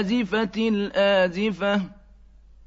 أزفت الآزفة.